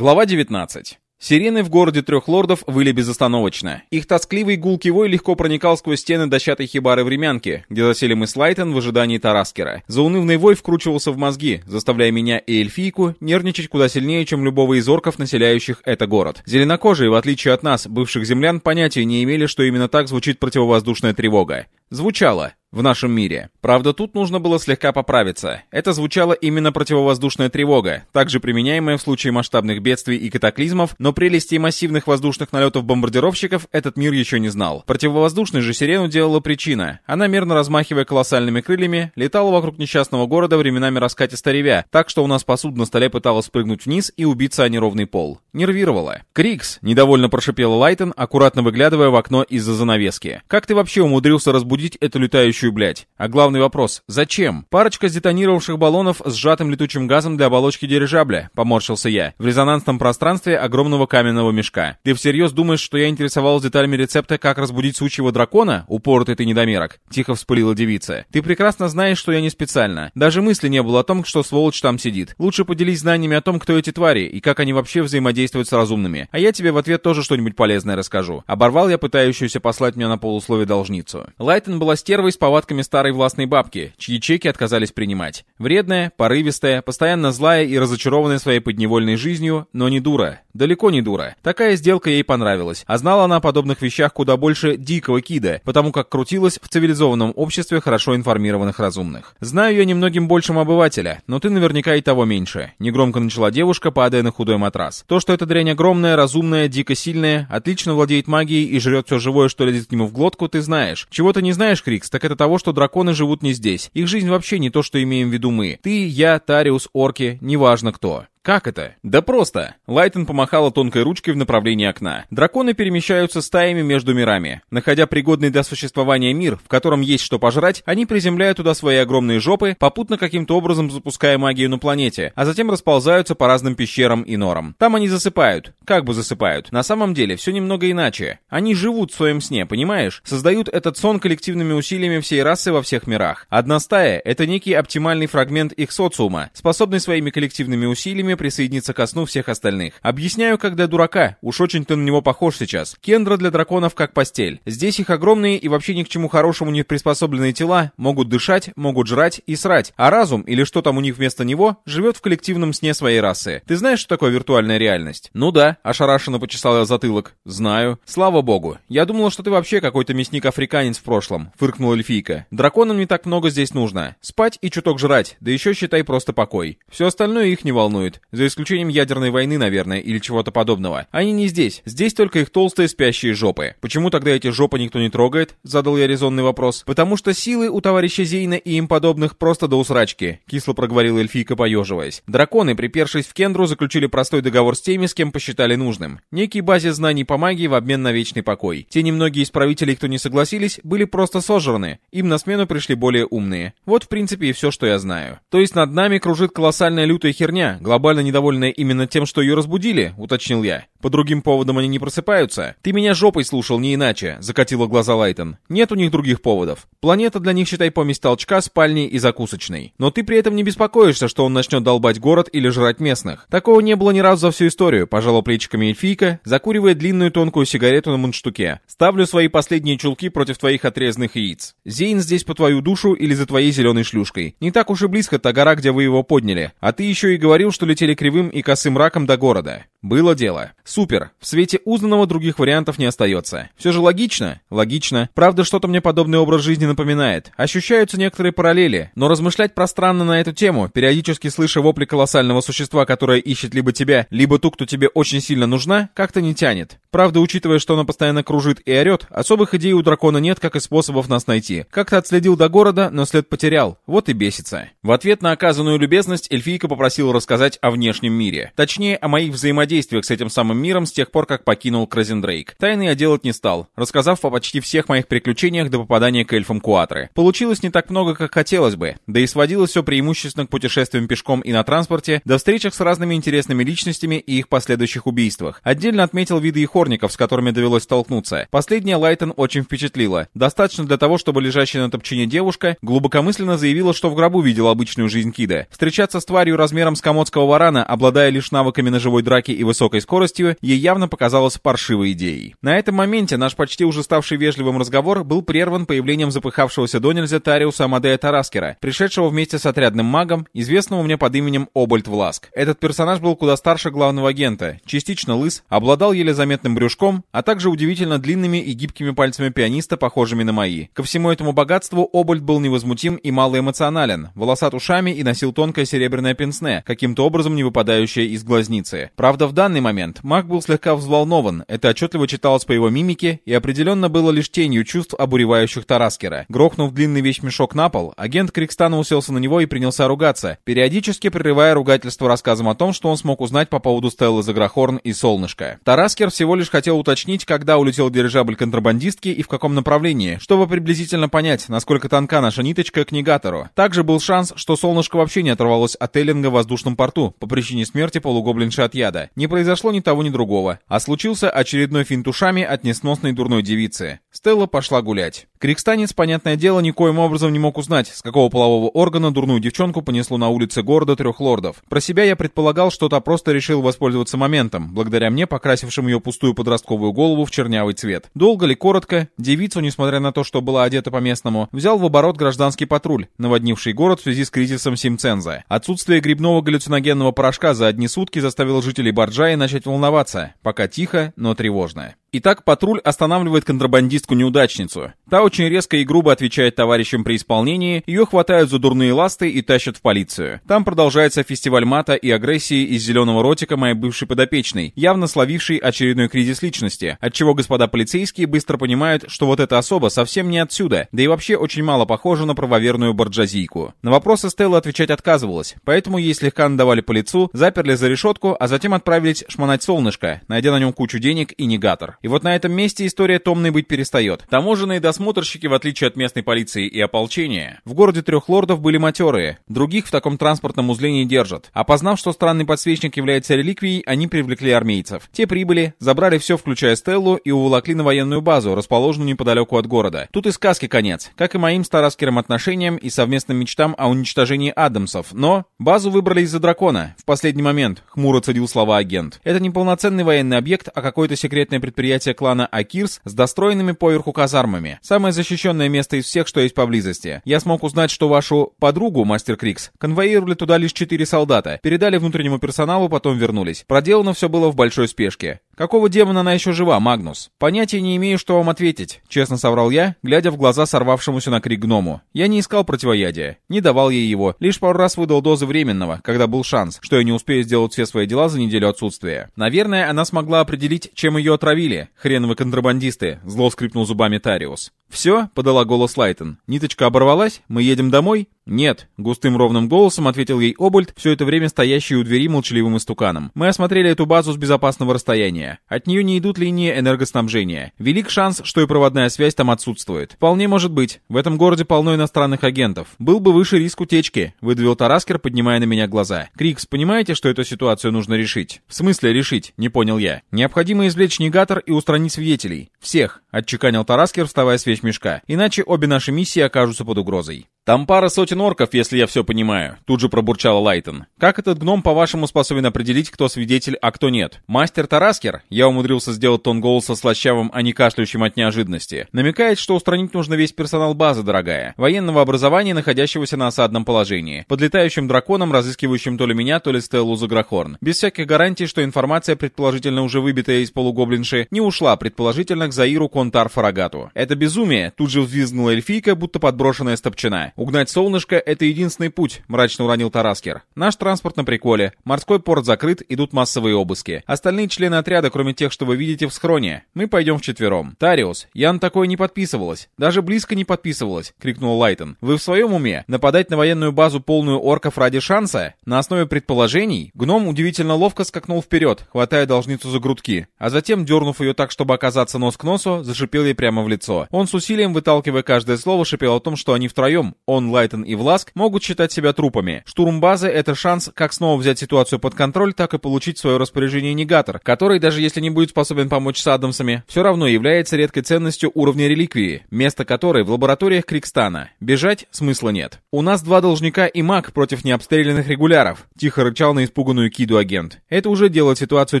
Глава 19. Сирены в городе трех лордов выли безостановочно. Их тоскливый гулкий вой легко проникал сквозь стены дощатой хибары времянки, где засели мы с Лайтон в ожидании Тараскера. Заунывный вой вкручивался в мозги, заставляя меня и эльфийку нервничать куда сильнее, чем любого из орков, населяющих это город. Зеленокожие, в отличие от нас, бывших землян, понятия не имели, что именно так звучит противовоздушная тревога. Звучало в нашем мире. Правда, тут нужно было слегка поправиться. Это звучала именно противовоздушная тревога, также применяемая в случае масштабных бедствий и катаклизмов, но прелести массивных воздушных налетов бомбардировщиков этот мир еще не знал. Противовоздушной же сирену делала причина. Она, мерно размахивая колоссальными крыльями, летала вокруг несчастного города временами раскатисто ревя, так что у нас посуда на столе пыталась спрыгнуть вниз и убиться о неровный пол. Нервировала. «Крикс!» — недовольно прошипела Лайтон, аккуратно выглядывая в окно из-за занавески. «Как ты вообще умудрился разбудить эту летающую летающую, блядь. А главный вопрос — зачем? Парочка сдетонировавших баллонов с сжатым летучим газом для оболочки дирижабля, поморщился я, в резонансном пространстве огромного каменного мешка. Ты всерьез думаешь, что я интересовалась деталями рецепта, как разбудить сучьего дракона? Упоротый ты недомерок. Тихо вспылила девица. Ты прекрасно знаешь, что я не специально. Даже мысли не было о том, что сволочь там сидит. Лучше поделись знаниями о том, кто эти твари и как они вообще взаимодействуют с разумными. А я тебе в ответ тоже что-нибудь полезное расскажу. Оборвал я пытающуюся послать меня на полусловие должницу. Лайтон была стервой с повадками старой властной бабки, чьи чеки отказались принимать. Вредная, порывистая, постоянно злая и разочарованная своей подневольной жизнью, но не дура. Далеко не дура. Такая сделка ей понравилась. А знала она о подобных вещах куда больше дикого кида, потому как крутилась в цивилизованном обществе хорошо информированных разумных. Знаю я немногим большим обывателя, но ты наверняка и того меньше. Негромко начала девушка, падая на худой матрас. То, что эта дрянь огромная, разумная, дико сильная, отлично владеет магией и жрет все живое, что лезет к нему в глотку, ты знаешь. Чего ты не знаешь, Крикс, так это того, что драконы живут не здесь. Их жизнь вообще не то, что имеем в виду мы. Ты, я, Тариус, орки, неважно кто. Как это? Да просто. Лайтон помахала тонкой ручкой в направлении окна. Драконы перемещаются стаями между мирами. Находя пригодный для существования мир, в котором есть что пожрать, они приземляют туда свои огромные жопы, попутно каким-то образом запуская магию на планете, а затем расползаются по разным пещерам и норам. Там они засыпают. Как бы засыпают. На самом деле все немного иначе. Они живут в своем сне, понимаешь? Создают этот сон коллективными усилиями всей расы во всех мирах. Одна стая — это некий оптимальный фрагмент их социума, способный своими коллективными усилиями время присоединиться ко сну всех остальных. Объясняю, когда дурака, уж очень ты на него похож сейчас. Кендра для драконов как постель. Здесь их огромные и вообще ни к чему хорошему не приспособленные тела могут дышать, могут жрать и срать, а разум, или что там у них вместо него, живет в коллективном сне своей расы. Ты знаешь, что такое виртуальная реальность? Ну да, ошарашенно почесал я затылок. Знаю. Слава богу. Я думала, что ты вообще какой-то мясник-африканец в прошлом, фыркнула эльфийка. Драконам не так много здесь нужно. Спать и чуток жрать, да еще считай просто покой. Все остальное их не волнует. За исключением ядерной войны, наверное, или чего-то подобного. Они не здесь. Здесь только их толстые спящие жопы. Почему тогда эти жопы никто не трогает? Задал я резонный вопрос. Потому что силы у товарища Зейна и им подобных просто до усрачки. Кисло проговорил эльфийка, поеживаясь. Драконы, припершись в Кендру, заключили простой договор с теми, с кем посчитали нужным. Некий базе знаний по магии в обмен на вечный покой. Те немногие из правителей, кто не согласились, были просто сожраны. Им на смену пришли более умные. Вот, в принципе, и все, что я знаю. То есть над нами кружит колоссальная лютая херня, глобальная глобально недовольная именно тем, что ее разбудили, уточнил я. По другим поводам они не просыпаются. Ты меня жопой слушал, не иначе, закатила глаза Лайтон. Нет у них других поводов. Планета для них, считай, помесь толчка, спальни и закусочной. Но ты при этом не беспокоишься, что он начнет долбать город или жрать местных. Такого не было ни разу за всю историю, пожала плечиками эльфийка, закуривая длинную тонкую сигарету на мундштуке. Ставлю свои последние чулки против твоих отрезанных яиц. Зейн здесь по твою душу или за твоей зеленой шлюшкой. Не так уж и близко та гора, где вы его подняли. А ты еще и говорил, что летел долетели кривым и косым раком до города. Было дело. Супер. В свете узнанного других вариантов не остается. Все же логично? Логично. Правда, что-то мне подобный образ жизни напоминает. Ощущаются некоторые параллели. Но размышлять пространно на эту тему, периодически слыша вопли колоссального существа, которое ищет либо тебя, либо ту, кто тебе очень сильно нужна, как-то не тянет. Правда, учитывая, что она постоянно кружит и орет, особых идей у дракона нет, как и способов нас найти. Как-то отследил до города, но след потерял. Вот и бесится. В ответ на оказанную любезность эльфийка попросила рассказать о внешнем мире. Точнее, о моих взаимодействиях с этим самым миром с тех пор, как покинул Кразендрейк. Тайны я делать не стал, рассказав о почти всех моих приключениях до попадания к эльфам Куатры. Получилось не так много, как хотелось бы, да и сводилось все преимущественно к путешествиям пешком и на транспорте, до встречах с разными интересными личностями и их последующих убийствах. Отдельно отметил виды их грохорников, с которыми довелось столкнуться. Последняя Лайтон очень впечатлила. Достаточно для того, чтобы лежащая на топчине девушка глубокомысленно заявила, что в гробу видела обычную жизнь Кида. Встречаться с тварью размером с комодского варана, обладая лишь навыками ножевой драки и высокой скоростью, ей явно показалось паршивой идеей. На этом моменте наш почти уже ставший вежливым разговор был прерван появлением запыхавшегося до нельзя Тариуса Амадея Тараскера, пришедшего вместе с отрядным магом, известного мне под именем Обольд Власк. Этот персонаж был куда старше главного агента, частично лыс, обладал еле заметным брюшком, а также удивительно длинными и гибкими пальцами пианиста, похожими на мои. Ко всему этому богатству Обольд был невозмутим и малоэмоционален, волосат ушами и носил тонкое серебряное пенсне, каким-то образом не выпадающее из глазницы. Правда, в данный момент маг был слегка взволнован, это отчетливо читалось по его мимике и определенно было лишь тенью чувств, обуревающих Тараскера. Грохнув длинный вещмешок на пол, агент Крикстана уселся на него и принялся ругаться, периодически прерывая ругательство рассказом о том, что он смог узнать по поводу Стеллы Загрохорн и Солнышка. Тараскер всего лишь хотел уточнить, когда улетел дирижабль контрабандистки и в каком направлении, чтобы приблизительно понять, насколько тонка наша ниточка к негатору. Также был шанс, что Солнышко вообще не оторвалось от Эллинга в воздушном порту по причине смерти полугоблинши от яда. Не произошло ни того, ни другого, а случился очередной финт ушами от несносной дурной девицы. Стелла пошла гулять. Крикстанец, понятное дело, никоим образом не мог узнать, с какого полового органа дурную девчонку понесло на улице города трех лордов. Про себя я предполагал, что та просто решил воспользоваться моментом, благодаря мне, покрасившим ее пустую подростковую голову в чернявый цвет. Долго ли, коротко, девицу, несмотря на то, что была одета по-местному, взял в оборот гражданский патруль, наводнивший город в связи с кризисом Симценза. Отсутствие грибного галлюциногенного порошка за одни сутки заставило жителей Барджаи начать волноваться, пока тихо, но тревожно. Итак, патруль останавливает контрабандистку-неудачницу. Та очень резко и грубо отвечает товарищам при исполнении, ее хватают за дурные ласты и тащат в полицию. Там продолжается фестиваль мата и агрессии из зеленого ротика моей бывшей подопечной, явно словившей очередной кризис личности, отчего господа полицейские быстро понимают, что вот эта особа совсем не отсюда, да и вообще очень мало похожа на правоверную борджазийку. На вопросы Стелла отвечать отказывалась, поэтому ей слегка надавали по лицу, заперли за решетку, а затем отправились шмонать солнышко, найдя на нем кучу денег и негатор. И вот на этом месте история томной быть перестает. Таможенные досмотрщики, в отличие от местной полиции и ополчения, в городе трех лордов были матерые, других в таком транспортном узле не держат. Опознав, что странный подсвечник является реликвией, они привлекли армейцев. Те прибыли, забрали все, включая Стеллу, и уволокли на военную базу, расположенную неподалеку от города. Тут и сказки конец, как и моим староскером отношениям и совместным мечтам о уничтожении Адамсов. Но базу выбрали из-за дракона. В последний момент, хмуро цедил слова агент. Это не полноценный военный объект, а какое-то секретное предприятие клана Акирс с достроенными поверху казармами. Самое защищенное место из всех, что есть поблизости. Я смог узнать, что вашу подругу, мастер Крикс, конвоировали туда лишь четыре солдата, передали внутреннему персоналу, потом вернулись. Проделано все было в большой спешке. Какого демона она еще жива, Магнус? Понятия не имею, что вам ответить, честно соврал я, глядя в глаза сорвавшемуся на крик гному. Я не искал противоядия, не давал ей его, лишь пару раз выдал дозы временного, когда был шанс, что я не успею сделать все свои дела за неделю отсутствия. Наверное, она смогла определить, чем ее отравили. Хреновы контрабандисты, зло скрипнул зубами Тариус. «Все?» — подала голос Лайтон. «Ниточка оборвалась? Мы едем домой?» «Нет», — густым ровным голосом ответил ей Обольд, все это время стоящий у двери молчаливым истуканом. «Мы осмотрели эту базу с безопасного расстояния. От нее не идут линии энергоснабжения. Велик шанс, что и проводная связь там отсутствует. Вполне может быть. В этом городе полно иностранных агентов. Был бы выше риск утечки», — выдавил Тараскер, поднимая на меня глаза. «Крикс, понимаете, что эту ситуацию нужно решить?» «В смысле решить?» — не понял я. «Необходимо извлечь негатор и устранить свидетелей. Всех», — отчеканил Тараскер, вставая с вещмешка. «Иначе обе наши миссии окажутся под угрозой». «Там пара сотен орков, если я все понимаю», — тут же пробурчала Лайтон. «Как этот гном, по-вашему, способен определить, кто свидетель, а кто нет? Мастер Тараскер, я умудрился сделать тон голоса слащавым, а не кашляющим от неожиданности, намекает, что устранить нужно весь персонал базы, дорогая, военного образования, находящегося на осадном положении, подлетающим драконом, разыскивающим то ли меня, то ли Стеллу Загрохорн, без всяких гарантий, что информация, предположительно уже выбитая из полугоблинши, не ушла, предположительно, к Заиру Контар Фарагату. Это безумие, тут же взвизгнула эльфийка, будто подброшенная стопчина. «Угнать солнышко — это единственный путь», — мрачно уронил Тараскер. «Наш транспорт на приколе. Морской порт закрыт, идут массовые обыски. Остальные члены отряда, кроме тех, что вы видите в схроне. Мы пойдем вчетвером». «Тариус, я на такое не подписывалась. Даже близко не подписывалась», — крикнул Лайтон. «Вы в своем уме? Нападать на военную базу, полную орков ради шанса? На основе предположений?» Гном удивительно ловко скакнул вперед, хватая должницу за грудки, а затем, дернув ее так, чтобы оказаться нос к носу, зашипел ей прямо в лицо. Он с усилием, выталкивая каждое слово, шипел о том, что они втроем, он, Лайтон и Власк, могут считать себя трупами. Штурм базы — это шанс как снова взять ситуацию под контроль, так и получить в свое распоряжение негатор, который, даже если не будет способен помочь с Адамсами, все равно является редкой ценностью уровня реликвии, место которой в лабораториях Крикстана. Бежать смысла нет. «У нас два должника и маг против необстрелянных регуляров», — тихо рычал на испуганную Киду агент. «Это уже делает ситуацию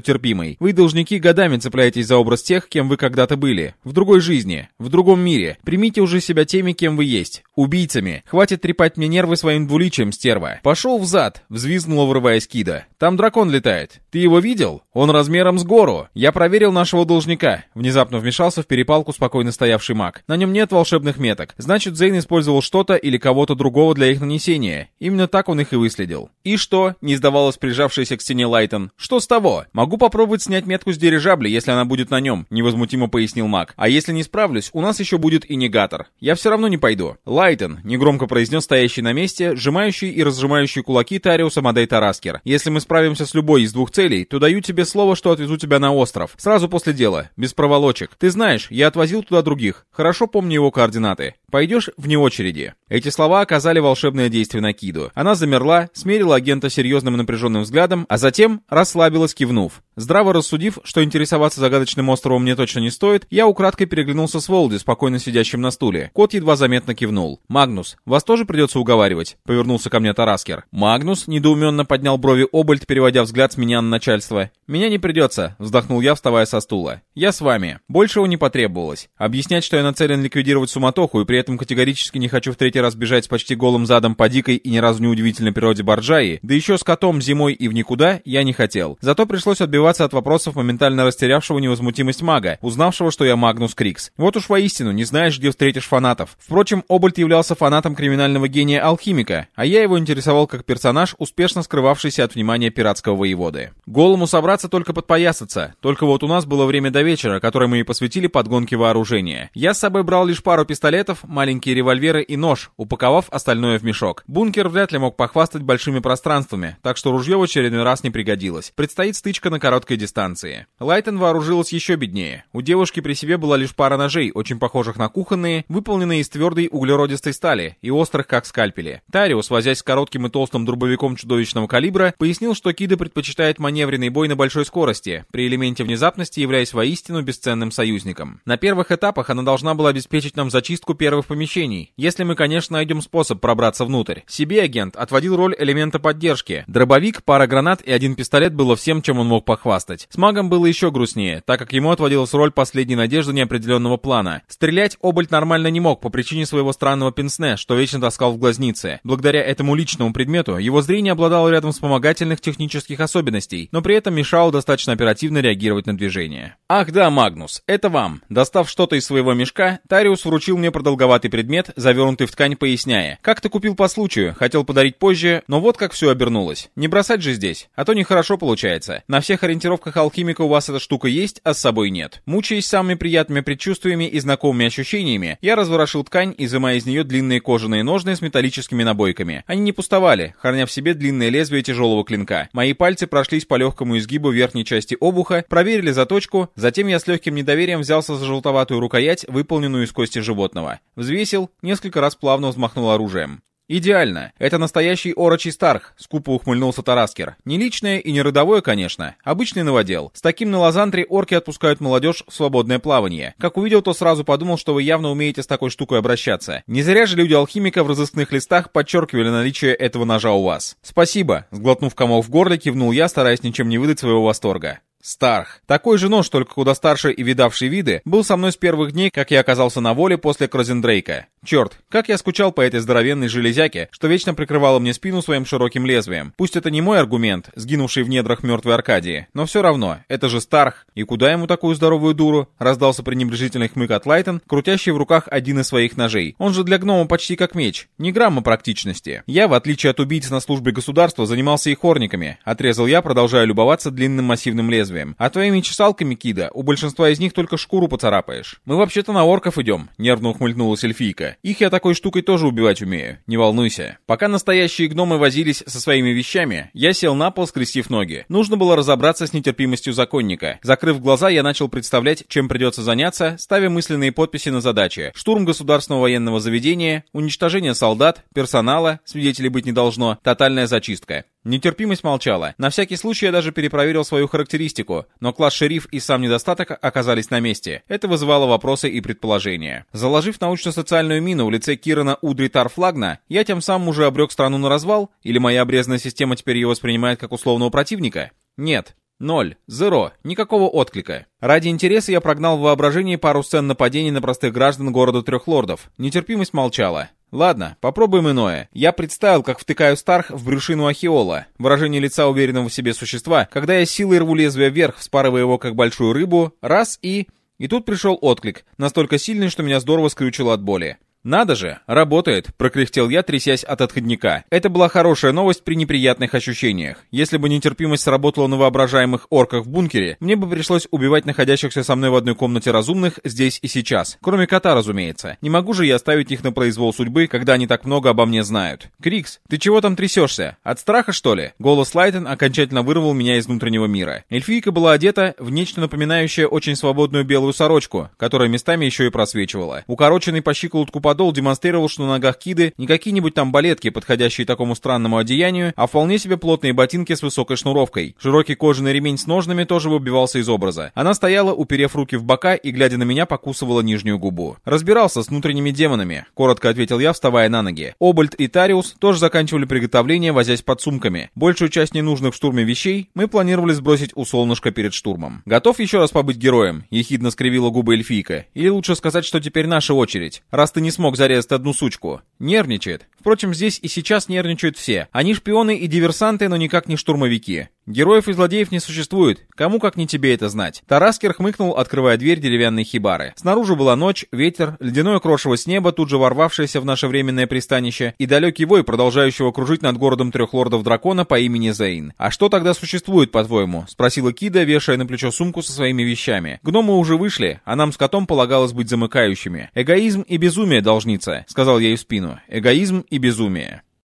терпимой. Вы, должники, годами цепляетесь за образ тех, кем вы когда-то были. В другой жизни, в другом мире. Примите уже себя теми, кем вы есть. Убийцами. Хватит трепать мне нервы своим двуличием, стерва. Пошел взад, взвизгнула, врываясь Кида. Там дракон летает. Ты его видел? Он размером с гору. Я проверил нашего должника. Внезапно вмешался в перепалку спокойно стоявший маг. На нем нет волшебных меток. Значит, Зейн использовал что-то или кого-то другого для их нанесения. Именно так он их и выследил. И что? Не сдавалась прижавшаяся к стене Лайтон. Что с того? Могу попробовать снять метку с дирижабля, если она будет на нем, невозмутимо пояснил маг. А если не справлюсь, у нас еще будет и негатор. Я все равно не пойду. Лайтон, негромко произнес стоящий на месте, сжимающий и разжимающий кулаки Тариуса Мадей Тараскер. Если мы справимся с любой из двух целей, то даю тебе слово, что отвезу тебя на остров. Сразу после дела, без проволочек. Ты знаешь, я отвозил туда других. Хорошо помню его координаты. Пойдешь вне очереди. Эти слова оказали волшебное действие на Киду. Она замерла, смерила агента серьезным напряженным взглядом, а затем расслабилась, кивнув. Здраво рассудив, что интересоваться загадочным островом мне точно не стоит, я украдкой переглянулся с Волди, спокойно сидящим на стуле. Кот едва заметно кивнул. «Магнус, вас тоже придется уговаривать?» — повернулся ко мне Тараскер. «Магнус?» — недоуменно поднял брови Обальт, переводя взгляд с меня на начальство. «Меня не придется», — вздохнул я, вставая со стула. «Я с вами. Большего не потребовалось. Объяснять, что я нацелен ликвидировать суматоху и при этом категорически не хочу в третий раз бежать с почти голым задом по дикой и ни разу не удивительной природе Борджаи, да еще с котом зимой и в никуда, я не хотел. Зато пришлось отбиваться от вопросов моментально растерявшего невозмутимость мага, узнавшего, что я Магнус Крикс. Вот уж воистину, не знаешь, где встретишь фанатов. Впрочем, Обальт являлся фанатом криминального гения Алхимика, а я его интересовал как персонаж, успешно скрывавшийся от внимания пиратского воеводы. Голому собраться только подпоясаться, только вот у нас было время до вечера, которое мы и посвятили подгонке вооружения. Я с собой брал лишь пару пистолетов, маленькие револьверы и нож, упаковав остальное в мешок. Бункер вряд ли мог похвастать большими пространствами, так что ружье в очередной раз не пригодилось. Предстоит стычка на короткой дистанции. Лайтон вооружилась еще беднее. У девушки при себе была лишь пара ножей, очень похожих на кухонные, выполненные из твердой углеродистой стали и острых как скальпели. Тариус, возясь с коротким и толстым дробовиком чудовищного калибра, пояснил, что Кида предпочитает маневренный бой на большой скорости, при элементе внезапности являясь воистину бесценным союзником. На первых этапах она должна была обеспечить нам зачистку первых помещений, если мы, конечно, найдем способ пробраться внутрь. Себе агент отводил роль элемента поддержки. Дробовик, пара гранат и один пистолет было всем, чем он мог похвастать. С магом было еще грустнее, так как ему отводилась роль последней надежды неопределенного плана. Стрелять Обальт нормально не мог по причине своего странного пенсне, что вечно таскал в глазнице. Благодаря этому личному предмету его зрение обладало рядом вспомогательных технических особенностей, но при этом мешало достаточно оперативно реагировать на движение. Ах да, Магнус, это вам. Достав что-то из своего мешка, Тариус вручил мне продолговатый предмет, завернутый в ткань, поясняя. Как ты купил по случаю, хотел подарить позже, но вот как все обернулось. Не бросать же здесь, а то нехорошо получается. На всех ориентировках алхимика у вас эта штука есть, а с собой нет. Мучаясь самыми приятными предчувствиями и знакомыми ощущениями, я разворошил ткань, изымая из нее длинные кожаные ножны с металлическими набойками. Они не пустовали, храня в себе длинное лезвие тяжелого клинка. Мои пальцы прошлись по легкому изгибу верхней части обуха, проверили заточку, затем я с легким недоверием взялся за желтоватую рукоять, выполненную из кости животного. Взвесил, несколько раз плавно взмахнул оружием. «Идеально. Это настоящий орочий Старх», — скупо ухмыльнулся Тараскер. «Не личное и не родовое, конечно. Обычный новодел. С таким на Лазантре орки отпускают молодежь в свободное плавание. Как увидел, то сразу подумал, что вы явно умеете с такой штукой обращаться. Не зря же люди алхимика в разыскных листах подчеркивали наличие этого ножа у вас. Спасибо», — сглотнув комок в горле, кивнул я, стараясь ничем не выдать своего восторга. Старх. Такой же нож, только куда старше и видавший виды, был со мной с первых дней, как я оказался на воле после Крозендрейка. Черт, как я скучал по этой здоровенной железяке, что вечно прикрывала мне спину своим широким лезвием. Пусть это не мой аргумент, сгинувший в недрах мертвой Аркадии, но все равно, это же Старх. И куда ему такую здоровую дуру? Раздался пренебрежительный хмык от Лайтон, крутящий в руках один из своих ножей. Он же для гнома почти как меч. Ни грамма практичности. Я, в отличие от убийц на службе государства, занимался и хорниками. Отрезал я, продолжая любоваться длинным массивным лезвием лезвием. А твоими чесалками, Кида, у большинства из них только шкуру поцарапаешь. Мы вообще-то на орков идем, нервно ухмыльнулась эльфийка. Их я такой штукой тоже убивать умею, не волнуйся. Пока настоящие гномы возились со своими вещами, я сел на пол, скрестив ноги. Нужно было разобраться с нетерпимостью законника. Закрыв глаза, я начал представлять, чем придется заняться, ставя мысленные подписи на задачи. Штурм государственного военного заведения, уничтожение солдат, персонала, свидетелей быть не должно, тотальная зачистка. Нетерпимость молчала. На всякий случай я даже перепроверил свою характеристику, но класс шериф и сам недостаток оказались на месте. Это вызывало вопросы и предположения. Заложив научно-социальную мину в лице Кирана Удритар Флагна, я тем самым уже обрек страну на развал? Или моя обрезанная система теперь ее воспринимает как условного противника? Нет. Ноль. Зеро. Никакого отклика. Ради интереса я прогнал в воображении пару сцен нападений на простых граждан города Трех Лордов. Нетерпимость молчала. Ладно, попробуем иное. Я представил, как втыкаю Старх в брюшину Ахиола. Выражение лица уверенного в себе существа, когда я силой рву лезвие вверх, вспарывая его как большую рыбу, раз и... И тут пришел отклик, настолько сильный, что меня здорово скрючило от боли. «Надо же, работает», — прокряхтел я, трясясь от отходника. Это была хорошая новость при неприятных ощущениях. Если бы нетерпимость сработала на воображаемых орках в бункере, мне бы пришлось убивать находящихся со мной в одной комнате разумных здесь и сейчас. Кроме кота, разумеется. Не могу же я оставить их на произвол судьбы, когда они так много обо мне знают. «Крикс, ты чего там трясешься? От страха, что ли?» Голос Лайтен окончательно вырвал меня из внутреннего мира. Эльфийка была одета в нечто напоминающее очень свободную белую сорочку, которая местами еще и просвечивала. Укороченный по щиколотку подол демонстрировал, что на ногах Киды не какие-нибудь там балетки, подходящие такому странному одеянию, а вполне себе плотные ботинки с высокой шнуровкой. Широкий кожаный ремень с ножнами тоже выбивался из образа. Она стояла, уперев руки в бока и, глядя на меня, покусывала нижнюю губу. «Разбирался с внутренними демонами», — коротко ответил я, вставая на ноги. Обальт и Тариус тоже заканчивали приготовление, возясь под сумками. Большую часть ненужных в штурме вещей мы планировали сбросить у солнышка перед штурмом. «Готов еще раз побыть героем?» — ехидно скривила губы эльфийка. «Или лучше сказать, что теперь наша очередь, раз ты не смог зарезать одну сучку. Нервничает. Впрочем, здесь и сейчас нервничают все. Они шпионы и диверсанты, но никак не штурмовики. Героев и злодеев не существует. Кому как не тебе это знать. Тараскер хмыкнул, открывая дверь деревянной хибары. Снаружи была ночь, ветер, ледяное крошево с неба, тут же ворвавшееся в наше временное пристанище, и далекий вой, продолжающего кружить над городом трех лордов дракона по имени Зейн. «А что тогда существует, по-твоему?» — спросила Кида, вешая на плечо сумку со своими вещами. «Гномы уже вышли, а нам с котом полагалось быть замыкающими. Эгоизм и безумие, должница», — сказал я ей в спину. «Эгоизм и безумие».